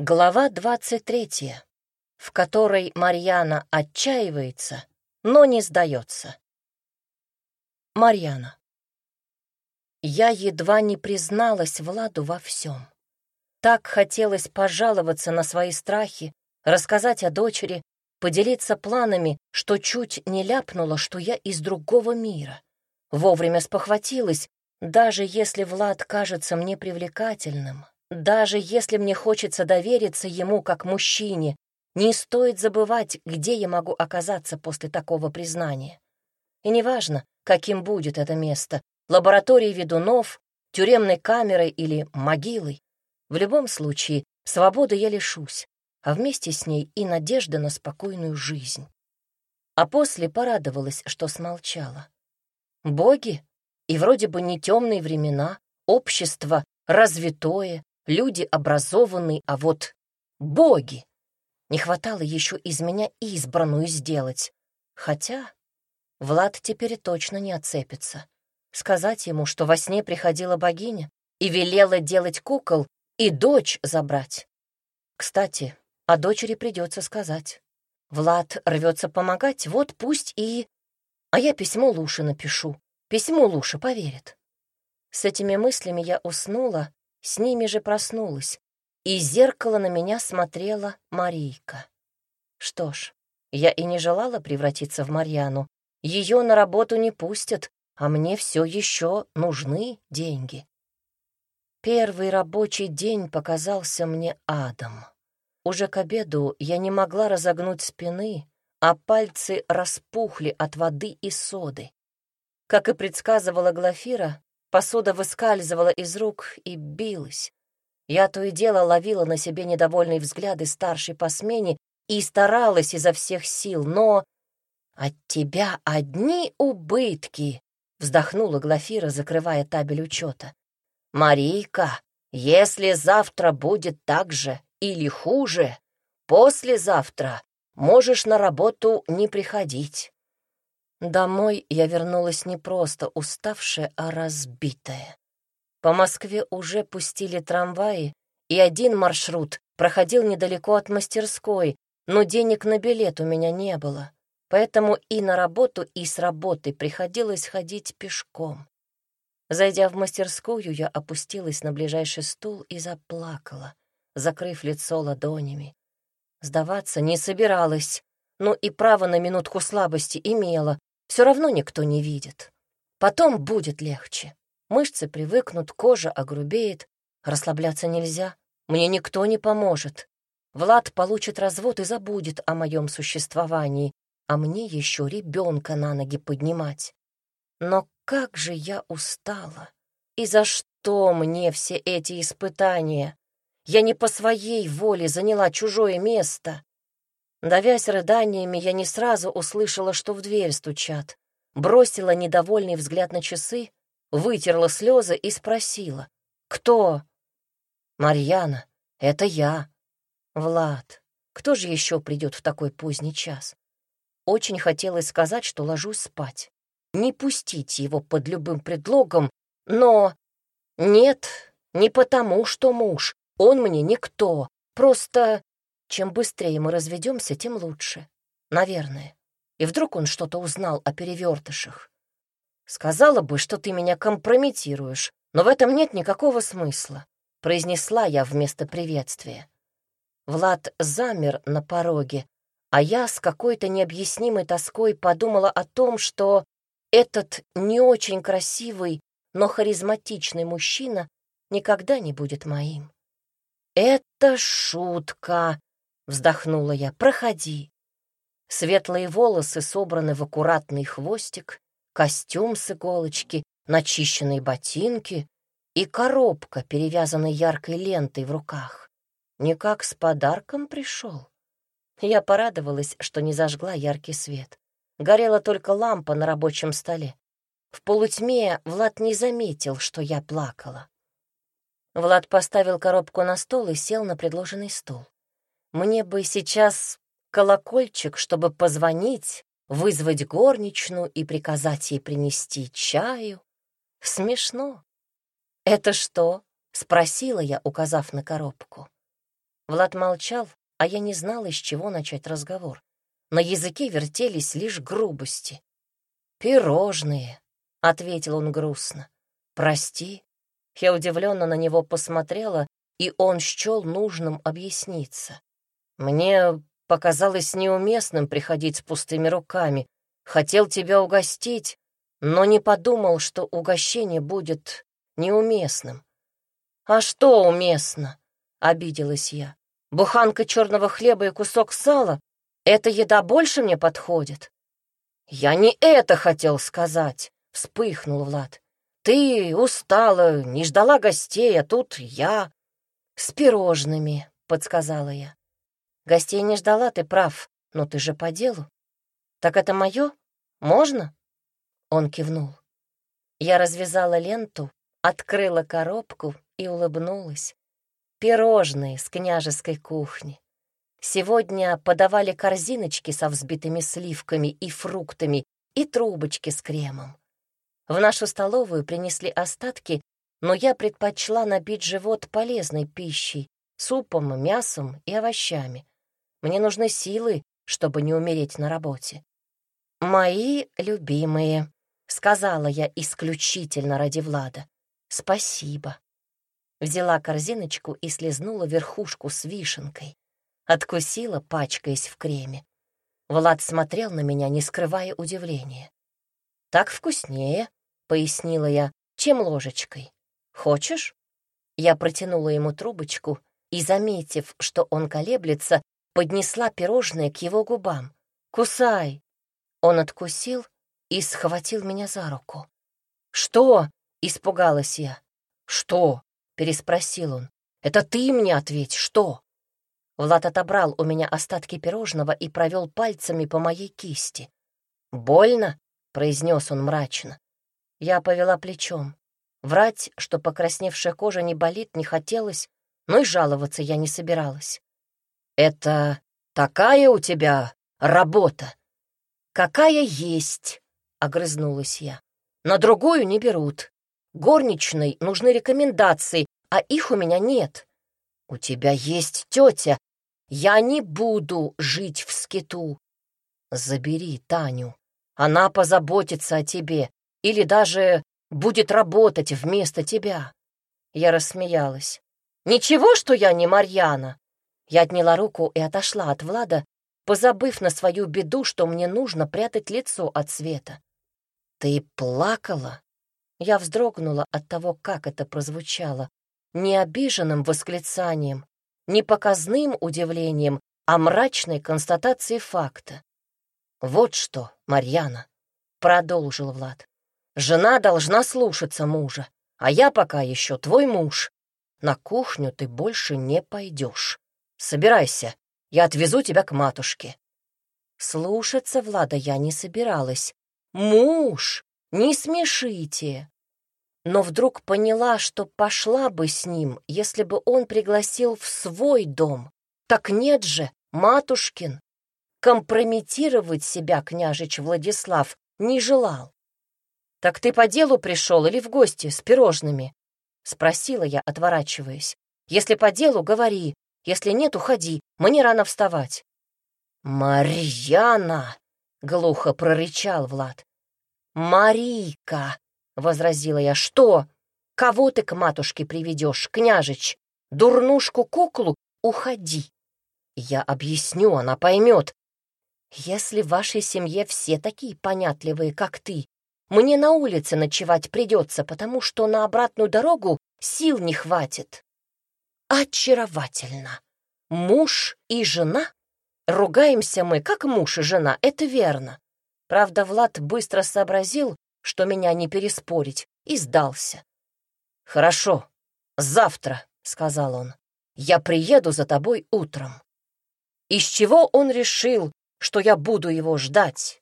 Глава 23, в которой Марьяна отчаивается, но не сдается. Марьяна. Я едва не призналась Владу во всем. Так хотелось пожаловаться на свои страхи, рассказать о дочери, поделиться планами, что чуть не ляпнула, что я из другого мира. Вовремя спохватилась, даже если Влад кажется мне привлекательным, даже если мне хочется довериться ему как мужчине, не стоит забывать, где я могу оказаться после такого признания. И неважно, каким будет это место — лабораторией ведунов, тюремной камерой или могилой. В любом случае, свободы я лишусь, а вместе с ней и надежда на спокойную жизнь. А после порадовалась, что смолчала. Боги? И вроде бы не темные времена, общество развитое, люди образованные, а вот боги. Не хватало еще из меня избранную сделать. Хотя Влад теперь точно не отцепится. Сказать ему, что во сне приходила богиня и велела делать кукол и дочь забрать. Кстати, о дочери придется сказать. Влад рвется помогать, вот пусть и... А я письмо Луше напишу. Письмо Луша поверит. С этими мыслями я уснула с ними же проснулась, и зеркало на меня смотрела Марийка. Что ж, я и не желала превратиться в Марьяну. Ее на работу не пустят, а мне все еще нужны деньги. Первый рабочий день показался мне адом. Уже к обеду я не могла разогнуть спины, а пальцы распухли от воды и соды. Как и предсказывала Глафира, Посуда выскальзывала из рук и билась. Я то и дело ловила на себе недовольные взгляды старшей по смене и старалась изо всех сил, но... «От тебя одни убытки!» — вздохнула Глафира, закрывая табель учета. «Марийка, если завтра будет так же или хуже, послезавтра можешь на работу не приходить. Домой я вернулась не просто уставшая, а разбитая. По Москве уже пустили трамваи, и один маршрут проходил недалеко от мастерской, но денег на билет у меня не было, поэтому и на работу, и с работы приходилось ходить пешком. Зайдя в мастерскую, я опустилась на ближайший стул и заплакала, закрыв лицо ладонями. Сдаваться не собиралась, но и право на минутку слабости имела, все равно никто не видит. Потом будет легче. Мышцы привыкнут, кожа огрубеет. Расслабляться нельзя. Мне никто не поможет. Влад получит развод и забудет о моем существовании, а мне еще ребенка на ноги поднимать. Но как же я устала! И за что мне все эти испытания? Я не по своей воле заняла чужое место. Давясь рыданиями, я не сразу услышала, что в дверь стучат. Бросила недовольный взгляд на часы, вытерла слезы и спросила. «Кто?» «Марьяна, это я». «Влад, кто же еще придет в такой поздний час?» Очень хотелось сказать, что ложусь спать. Не пустить его под любым предлогом, но... Нет, не потому, что муж. Он мне никто. Просто чем быстрее мы разведемся, тем лучше. Наверное. И вдруг он что-то узнал о перевертышах. Сказала бы, что ты меня компрометируешь, но в этом нет никакого смысла, произнесла я вместо приветствия. Влад замер на пороге, а я с какой-то необъяснимой тоской подумала о том, что этот не очень красивый, но харизматичный мужчина никогда не будет моим. «Это шутка», Вздохнула я. «Проходи». Светлые волосы собраны в аккуратный хвостик, костюм с иголочки, начищенные ботинки и коробка, перевязанная яркой лентой в руках. Никак с подарком пришел. Я порадовалась, что не зажгла яркий свет. Горела только лампа на рабочем столе. В полутьме Влад не заметил, что я плакала. Влад поставил коробку на стол и сел на предложенный стул. Мне бы сейчас колокольчик, чтобы позвонить, вызвать горничную и приказать ей принести чаю. Смешно. «Это что?» — спросила я, указав на коробку. Влад молчал, а я не знала, из чего начать разговор. На языке вертелись лишь грубости. «Пирожные», — ответил он грустно. «Прости». Я удивленно на него посмотрела, и он счел нужным объясниться. «Мне показалось неуместным приходить с пустыми руками. Хотел тебя угостить, но не подумал, что угощение будет неуместным. «А что уместно?» — обиделась я. «Буханка черного хлеба и кусок сала — эта еда больше мне подходит». «Я не это хотел сказать», — вспыхнул Влад. «Ты устала, не ждала гостей, а тут я...» «С пирожными», — подсказала я. «Гостей не ждала, ты прав, но ты же по делу. Так это мое? Можно?» Он кивнул. Я развязала ленту, открыла коробку и улыбнулась. Пирожные с княжеской кухни. Сегодня подавали корзиночки со взбитыми сливками и фруктами и трубочки с кремом. В нашу столовую принесли остатки, но я предпочла набить живот полезной пищей, супом, мясом и овощами. Мне нужны силы, чтобы не умереть на работе. «Мои любимые», — сказала я исключительно ради Влада. «Спасибо». Взяла корзиночку и слезнула верхушку с вишенкой. Откусила, пачкаясь в креме. Влад смотрел на меня, не скрывая удивления. «Так вкуснее», — пояснила я, — «чем ложечкой. Хочешь?» Я протянула ему трубочку и, заметив, что он колеблется, поднесла пирожное к его губам. «Кусай!» Он откусил и схватил меня за руку. «Что?» — испугалась я. «Что?» — переспросил он. «Это ты мне ответь, что?» Влад отобрал у меня остатки пирожного и провел пальцами по моей кисти. «Больно?» — произнес он мрачно. Я повела плечом. Врать, что покрасневшая кожа не болит, не хотелось, но и жаловаться я не собиралась. «Это такая у тебя работа?» «Какая есть», — огрызнулась я. «На другую не берут. Горничной нужны рекомендации, а их у меня нет. У тебя есть тетя. Я не буду жить в скиту. Забери Таню. Она позаботится о тебе или даже будет работать вместо тебя. Я рассмеялась. Ничего, что я не Марьяна. Я отняла руку и отошла от Влада, позабыв на свою беду, что мне нужно прятать лицо от света. Ты плакала? Я вздрогнула от того, как это прозвучало. Не обиженным восклицанием, не показным удивлением, а мрачной констатацией факта. «Вот что, Марьяна», — продолжил Влад, — «жена должна слушаться мужа, а я пока еще твой муж. На кухню ты больше не пойдешь. Собирайся, я отвезу тебя к матушке». Слушаться Влада я не собиралась. «Муж! Не смешите!» Но вдруг поняла, что пошла бы с ним, если бы он пригласил в свой дом. Так нет же, матушкин. Компрометировать себя княжич Владислав не желал. «Так ты по делу пришел или в гости с пирожными?» — спросила я, отворачиваясь. «Если по делу, говори. Если нет, уходи. Мне рано вставать». «Марьяна!» — глухо прорычал Влад. «Марийка!» — возразила я. «Что? Кого ты к матушке приведешь, княжич? Дурнушку-куклу? Уходи!» «Я объясню, она поймет. Если в вашей семье все такие понятливые, как ты, мне на улице ночевать придется, потому что на обратную дорогу сил не хватит». «Очаровательно! Муж и жена? Ругаемся мы, как муж и жена, это верно. Правда, Влад быстро сообразил, что меня не переспорить, и сдался. «Хорошо, завтра», — сказал он, — «я приеду за тобой утром». Из чего он решил, что я буду его ждать?